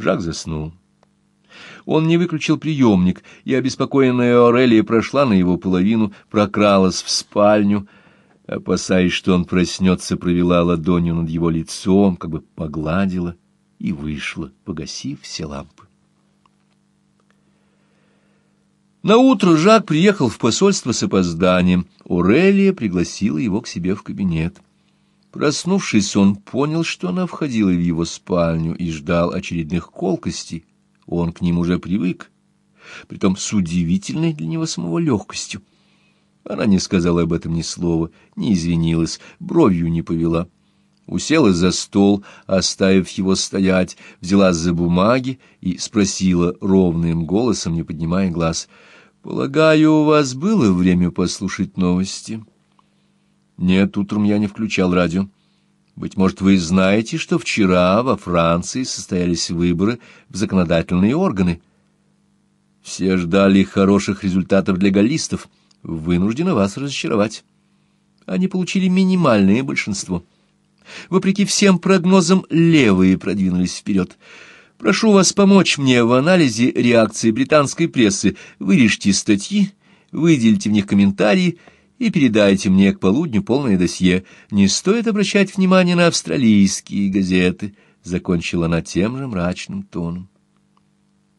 Жак заснул. Он не выключил приемник, и обеспокоенная Орелия прошла на его половину, прокралась в спальню, опасаясь, что он проснется, провела ладонью над его лицом, как бы погладила и вышла, погасив все лампы. На утро Жак приехал в посольство с опозданием. Орелия пригласила его к себе в кабинет. Проснувшись, он понял, что она входила в его спальню и ждал очередных колкостей. Он к ним уже привык, притом с удивительной для него самого легкостью. Она не сказала об этом ни слова, не извинилась, бровью не повела. Уселась за стол, оставив его стоять, взялась за бумаги и спросила ровным голосом, не поднимая глаз — Полагаю, у вас было время послушать новости? Нет, утром я не включал радио. Быть может, вы знаете, что вчера во Франции состоялись выборы в законодательные органы. Все ждали хороших результатов для галлистов. Вынуждена вас разочаровать. Они получили минимальное большинство. Вопреки всем прогнозам, левые продвинулись вперед. Прошу вас помочь мне в анализе реакции британской прессы. Вырежьте статьи, выделите в них комментарии и передайте мне к полудню полное досье. Не стоит обращать внимание на австралийские газеты, — закончила она тем же мрачным тоном.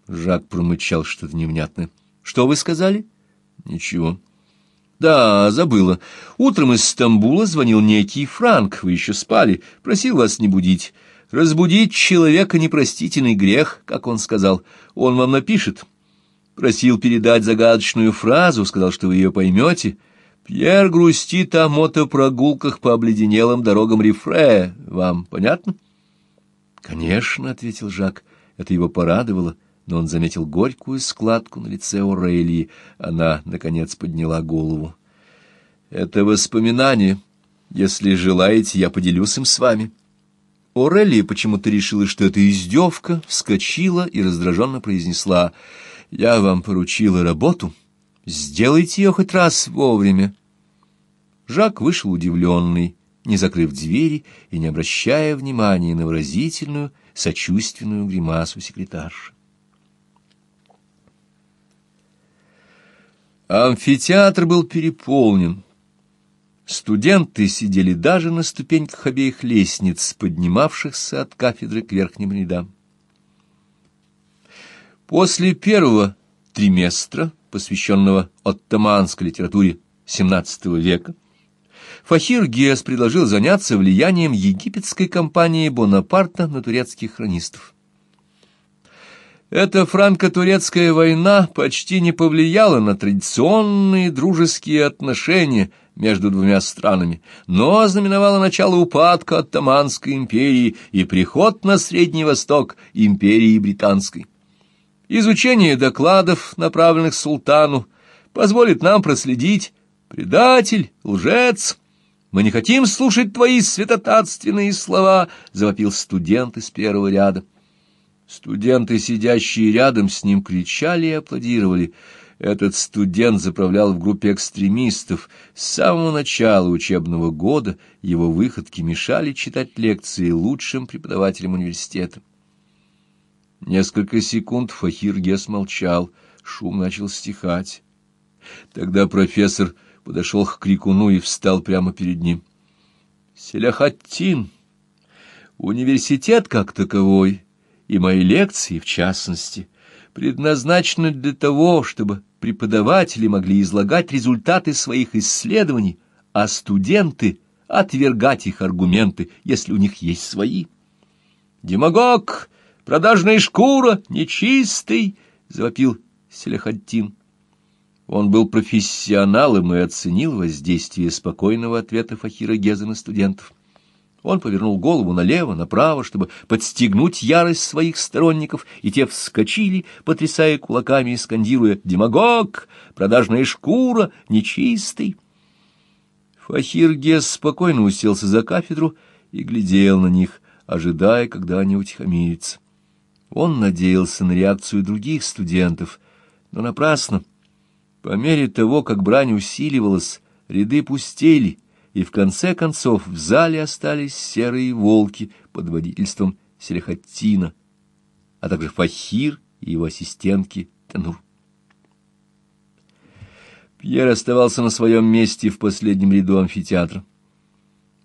Жак промычал что-то невнятное. — Что вы сказали? — Ничего. — Да, забыла. Утром из Стамбула звонил некий Франк, вы еще спали, просил вас не будить. Разбудить человека непростительный грех, как он сказал. Он вам напишет. Просил передать загадочную фразу, сказал, что вы ее поймете. Пьер грустит о мотопрогулках по обледенелым дорогам Рифре. Вам понятно? Конечно, — ответил Жак. Это его порадовало, но он заметил горькую складку на лице Орелии. Она, наконец, подняла голову. Это воспоминание. Если желаете, я поделюсь им с вами. — Орелия почему-то решила, что это издевка, вскочила и раздраженно произнесла «Я вам поручила работу, сделайте ее хоть раз вовремя». Жак вышел удивленный, не закрыв двери и не обращая внимания на выразительную, сочувственную гримасу секретарши. Амфитеатр был переполнен. Студенты сидели даже на ступеньках обеих лестниц, поднимавшихся от кафедры к верхним рядам. После первого триместра, посвященного оттоманской литературе XVII века, Фахир Гес предложил заняться влиянием египетской кампании Бонапарта на турецких хронистов. Эта франко-турецкая война почти не повлияла на традиционные дружеские отношения между двумя странами, но ознаменовала начало упадка Оттоманской империи и приход на Средний Восток империи британской. Изучение докладов, направленных султану, позволит нам проследить «Предатель, лжец, мы не хотим слушать твои святотатственные слова», — завопил студент из первого ряда. Студенты, сидящие рядом с ним, кричали и аплодировали. Этот студент заправлял в группе экстремистов. С самого начала учебного года его выходки мешали читать лекции лучшим преподавателям университета. Несколько секунд Фахир Гес молчал, шум начал стихать. Тогда профессор подошел к крикуну и встал прямо перед ним. «Селяхаттин, университет как таковой...» и мои лекции, в частности, предназначены для того, чтобы преподаватели могли излагать результаты своих исследований, а студенты — отвергать их аргументы, если у них есть свои. «Демагог! Продажная шкура! Нечистый!» — завопил Селихаттин. Он был профессионалом и оценил воздействие спокойного ответа Фахира Геза на студентов. Он повернул голову налево, направо, чтобы подстегнуть ярость своих сторонников, и те вскочили, потрясая кулаками и скандируя «Демагог! Продажная шкура! Нечистый!» Фахир Гес спокойно уселся за кафедру и глядел на них, ожидая, когда они утихомирятся. Он надеялся на реакцию других студентов, но напрасно. По мере того, как брань усиливалась, ряды пустели — и в конце концов в зале остались серые волки под водительством Селихаттина. а также Фахир и его ассистентки Тенур. Пьер оставался на своем месте в последнем ряду амфитеатра.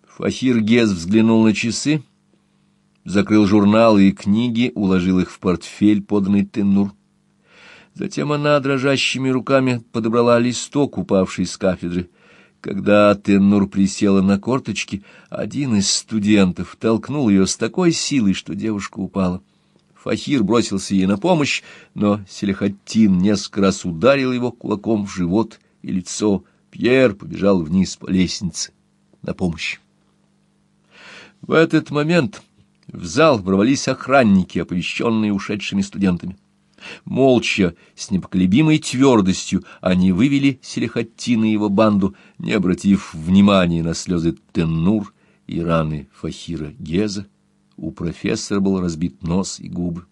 Фахир Гез взглянул на часы, закрыл журналы и книги, уложил их в портфель, поданный Тенур. Затем она дрожащими руками подобрала листок, упавший с кафедры. Когда Теннур присела на корточки, один из студентов толкнул ее с такой силой, что девушка упала. Фахир бросился ей на помощь, но Селихаттин несколько раз ударил его кулаком в живот и лицо. Пьер побежал вниз по лестнице на помощь. В этот момент в зал ворвались охранники, оповещенные ушедшими студентами. Молча, с непоколебимой твердостью, они вывели Селихаттина и его банду, не обратив внимания на слезы Теннур и раны Фахира Геза. У профессора был разбит нос и губы.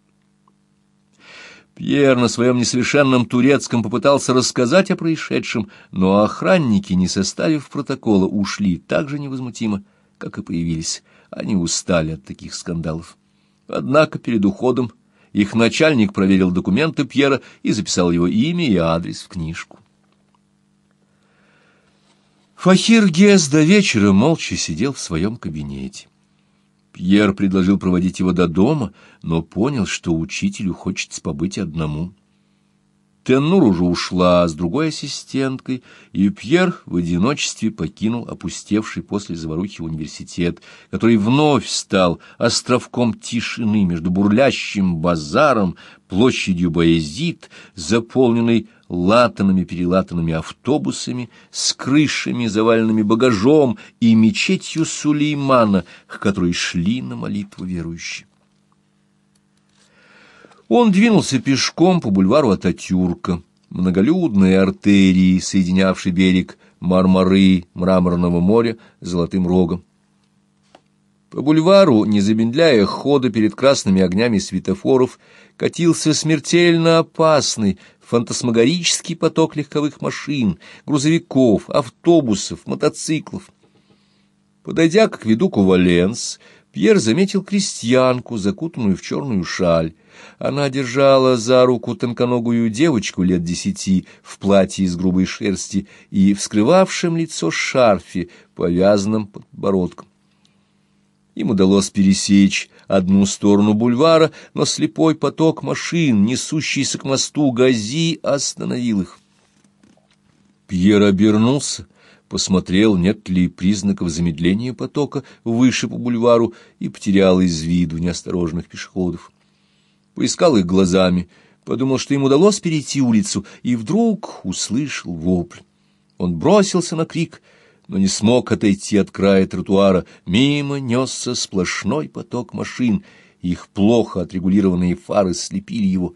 Пьер на своем несовершенном турецком попытался рассказать о происшедшем, но охранники, не составив протокола, ушли так же невозмутимо, как и появились. Они устали от таких скандалов. Однако перед уходом их начальник проверил документы Пьера и записал его имя и адрес в книжку. Фахир Гес до вечера молча сидел в своем кабинете. Пьер предложил проводить его до дома, но понял, что учителю хочется побыть одному. Теннур уже ушла с другой ассистенткой, и Пьер в одиночестве покинул опустевший после заварухи университет, который вновь стал островком тишины между бурлящим базаром, площадью Боязид, заполненной латанными-перелатанными автобусами, с крышами, заваленными багажом, и мечетью Сулеймана, к которой шли на молитву верующие. Он двинулся пешком по бульвару Ататюрка, многолюдной артерии, соединявшей берег Мармары, Мраморного моря, Золотым Рогом. По бульвару, не замедляя хода перед красными огнями светофоров, катился смертельно опасный, фантасмагорический поток легковых машин, грузовиков, автобусов, мотоциклов. Подойдя к видуку Валенс, Пьер заметил крестьянку, закутанную в черную шаль. Она держала за руку тонконогую девочку лет десяти в платье из грубой шерсти и вскрывавшем лицо шарфе, повязанном под подбородком. Им удалось пересечь одну сторону бульвара, но слепой поток машин, несущийся к мосту Гази, остановил их. Пьер обернулся, посмотрел, нет ли признаков замедления потока выше по бульвару и потерял из виду неосторожных пешеходов поискал их глазами, подумал, что им удалось перейти улицу, и вдруг услышал вопль. Он бросился на крик, но не смог отойти от края тротуара. Мимо несся сплошной поток машин, их плохо отрегулированные фары слепили его.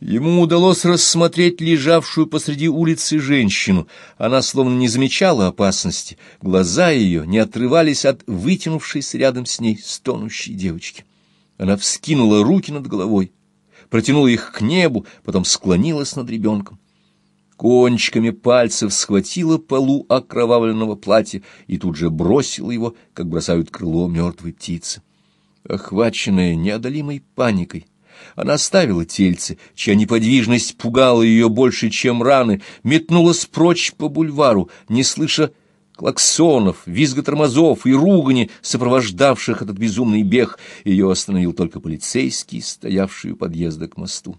Ему удалось рассмотреть лежавшую посреди улицы женщину. Она словно не замечала опасности. Глаза ее не отрывались от вытянувшейся рядом с ней стонущей девочки. Она вскинула руки над головой, протянула их к небу, потом склонилась над ребенком. Кончиками пальцев схватила полу окровавленного платья и тут же бросила его, как бросают крыло мертвой птицы. Охваченная неодолимой паникой, она оставила тельце, чья неподвижность пугала ее больше, чем раны, метнулась прочь по бульвару, не слыша клаксонов, визга тормозов и ругани, сопровождавших этот безумный бег, ее остановил только полицейский, стоявший у подъезда к мосту.